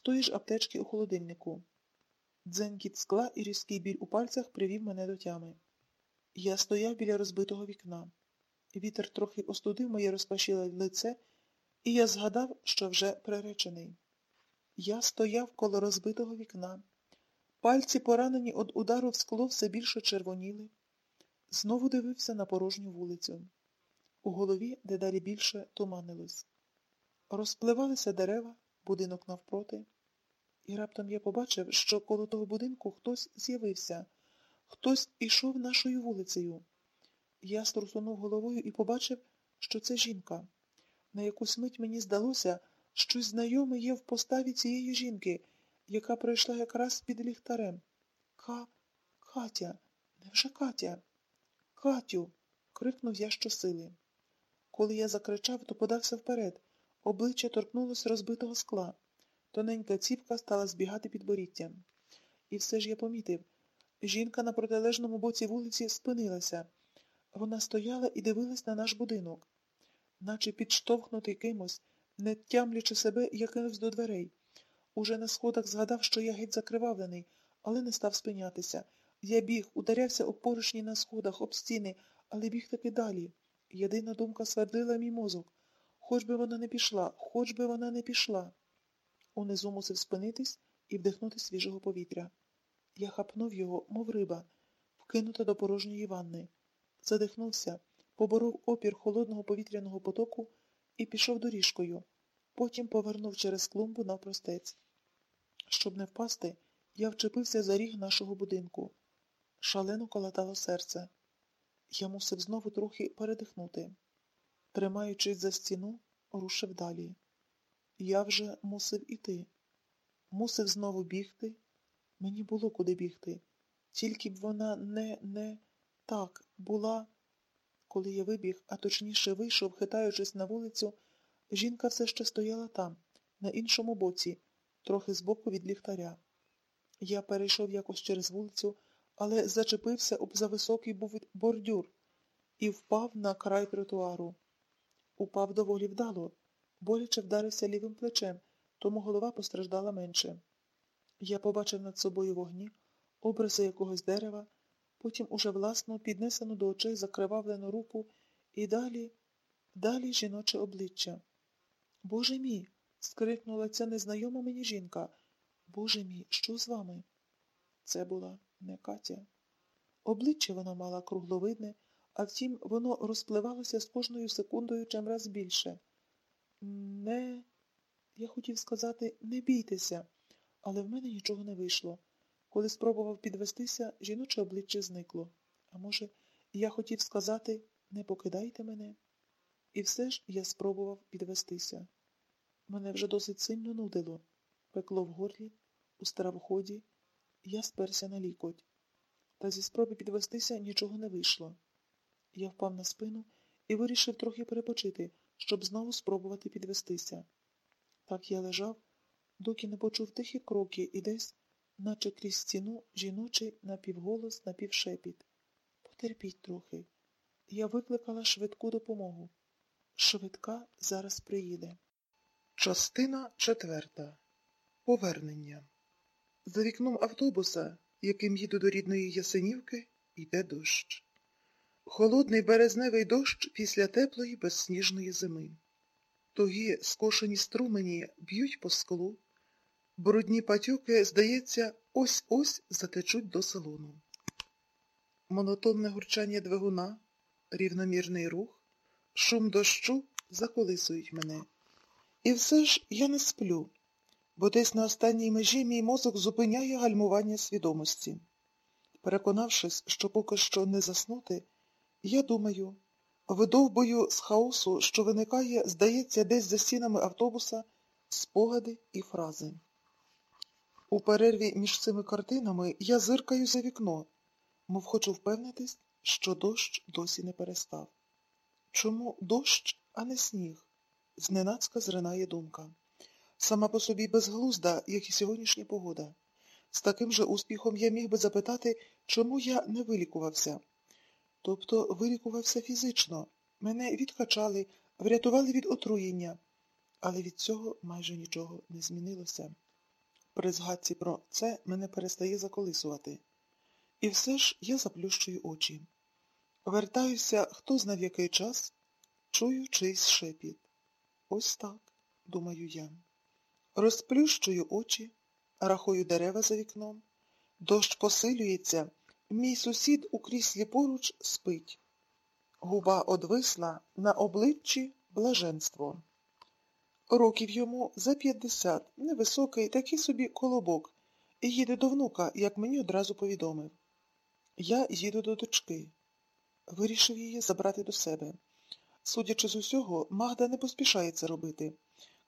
з тої ж аптечки у холодильнику. Дзенькіт скла і різкий біль у пальцях привів мене до тями. Я стояв біля розбитого вікна. Вітер трохи остудив моє розпашіле лице, і я згадав, що вже приречений. Я стояв коло розбитого вікна. Пальці, поранені від удару в скло, все більше червоніли. Знову дивився на порожню вулицю. У голові дедалі більше туманилось. Розпливалися дерева, будинок навпроти, і раптом я побачив, що коло того будинку хтось з'явився, хтось ішов нашою вулицею. Я струсунув головою і побачив, що це жінка. На якусь мить мені здалося, щось знайоме є в поставі цієї жінки, яка пройшла якраз під ліхтарем. Ка, Катя, невже Катя? Катю. крикнув я щосили. Коли я закричав, то подався вперед. Обличчя торкнулося розбитого скла. Тоненька ціпка стала збігати під боріттям. І все ж я помітив. Жінка на протилежному боці вулиці спинилася. Вона стояла і дивилась на наш будинок, наче підштовхнутий кимось, не тямлячи себе, я кинувся до дверей. Уже на сходах згадав, що я геть закривавлений, але не став спинятися. Я біг, ударявся об поручні на сходах, об стіни, але біг таки далі. Єдина думка свердила мій мозок. Хоч би вона не пішла, хоч би вона не пішла. Унизу мусив спинитись і вдихнути свіжого повітря. Я хапнув його, мов риба, вкинута до порожньої ванни. Задихнувся, поборов опір холодного повітряного потоку і пішов доріжкою. Потім повернув через клумбу навпростець. Щоб не впасти, я вчепився за ріг нашого будинку. Шалено колотало серце. Я мусив знову трохи передихнути. Тримаючись за стіну, рушив далі. Я вже мусив іти. Мусив знову бігти. Мені було куди бігти. Тільки б вона не, не так була. Коли я вибіг, а точніше вийшов, хитаючись на вулицю, жінка все ще стояла там, на іншому боці, трохи збоку від ліхтаря. Я перейшов якось через вулицю, але зачепився об зависокий бордюр і впав на край тротуару. Упав доволі вдало, боляче вдарився лівим плечем, тому голова постраждала менше. Я побачив над собою вогні, образи якогось дерева, потім уже власну піднесену до очей закривавлену руку і далі, далі жіноче обличчя. Боже мій. скрикнула ця незнайома мені жінка. Боже мій, що з вами? Це була не Катя. Обличчя вона мала кругловидне, а втім, воно розпливалося з кожною секундою чимраз більше. Не, я хотів сказати, не бійтеся, але в мене нічого не вийшло. Коли спробував підвестися, жіноче обличчя зникло. А може, я хотів сказати не покидайте мене. І все ж я спробував підвестися. Мене вже досить сильно нудило, пекло в горлі, у стравоході, я сперся на лікоть. Та зі спроби підвестися нічого не вийшло. Я впав на спину і вирішив трохи перепочити, щоб знову спробувати підвестися. Так я лежав, доки не почув тихі кроки і десь, наче крізь стіну, жіночий напівголос, напівшепіт. Потерпіть трохи. Я викликала швидку допомогу. Швидка зараз приїде. Частина четверта. Повернення. За вікном автобуса, яким їду до рідної Ясенівки, йде дощ. Холодний березневий дощ після теплої безсніжної зими. Тугі скошені струмені б'ють по склу. Брудні патюки, здається, ось-ось затечуть до салону. Монотонне гурчання двигуна, рівномірний рух, шум дощу заколисують мене. І все ж я не сплю, бо десь на останній межі мій мозок зупиняє гальмування свідомості. Переконавшись, що поки що не заснути, я думаю, видовбую з хаосу, що виникає, здається, десь за стінами автобуса, спогади і фрази. У перерві між цими картинами я зиркаю за вікно, мов хочу впевнитись, що дощ досі не перестав. Чому дощ, а не сніг? Зненацька зринає думка. Сама по собі безглузда, як і сьогоднішня погода. З таким же успіхом я міг би запитати, чому я не вилікувався. Тобто вилікувався фізично. Мене відкачали, врятували від отруєння, але від цього майже нічого не змінилося. При згадці про це мене перестає заколисувати. І все ж я заплющую очі. Вертаюся, хто знав який час, чую чийсь шепіт. Ось так, думаю я. Розплющую очі, рахую дерева за вікном. Дощ посилюється, мій сусід у кріслі поруч спить. Губа одвисла, на обличчі блаженство. Років йому за п'ятдесят, невисокий, такий собі колобок, і їде до внука, як мені одразу повідомив. Я їду до дочки. Вирішив її забрати до себе. Судячи з усього, Магда не поспішає це робити.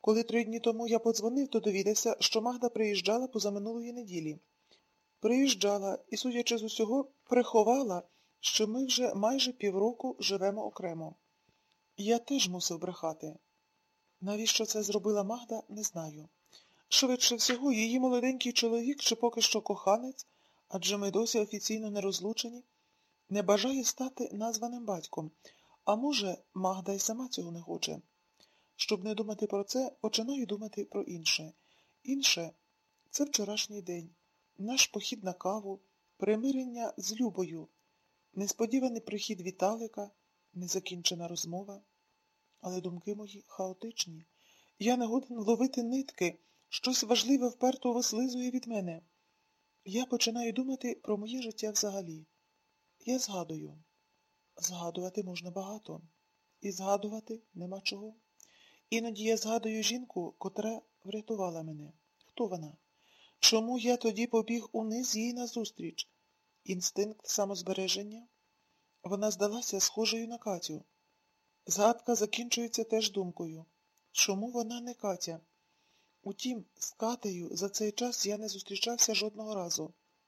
Коли три дні тому я подзвонив, то довідався, що Магда приїжджала позаминулої неділі. Приїжджала і, судячи з усього, приховала, що ми вже майже півроку живемо окремо. Я теж мусив брехати. Навіщо це зробила Магда, не знаю. Швидше всього, її молоденький чоловік чи поки що коханець, адже ми досі офіційно не розлучені, не бажає стати названим батьком, а може, Магда й сама цього не хоче. Щоб не думати про це, починаю думати про інше. Інше це вчорашній день, наш похід на каву, примирення з Любою, несподіваний прихід Віталика, незакінчена розмова. Але думки мої хаотичні. Я не годен ловити нитки, щось важливе вперто вислизує від мене. Я починаю думати про моє життя взагалі. Я згадую. Згадувати можна багато. І згадувати нема чого. Іноді я згадую жінку, котра врятувала мене. Хто вона? Чому я тоді побіг униз їй назустріч? Інстинкт самозбереження? Вона здалася схожою на Катю. Згадка закінчується теж думкою. Чому вона не Катя? Утім, з Катею за цей час я не зустрічався жодного разу.